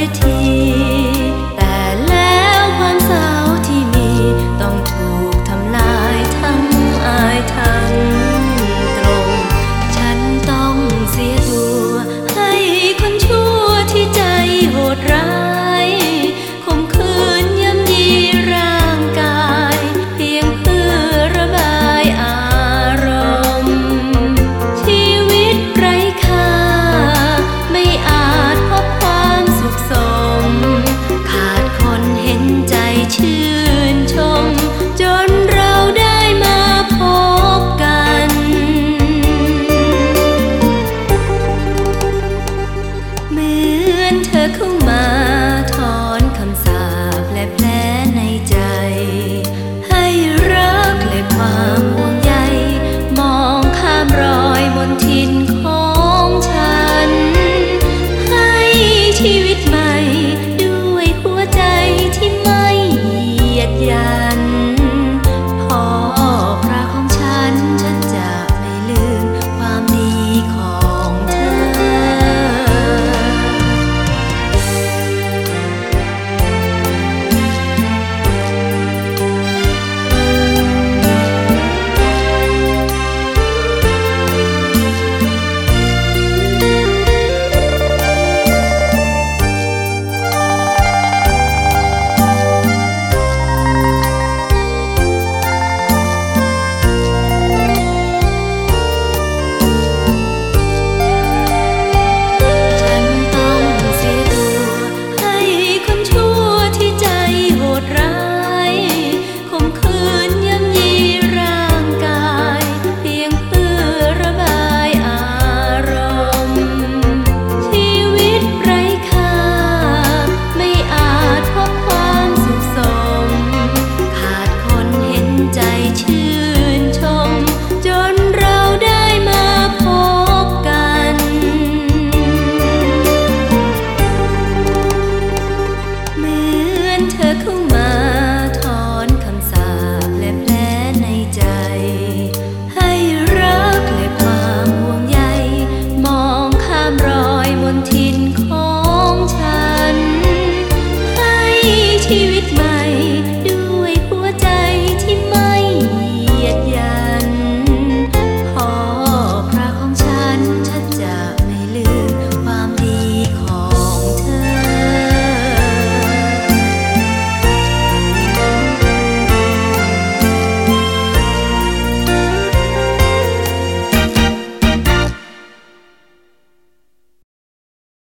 piety.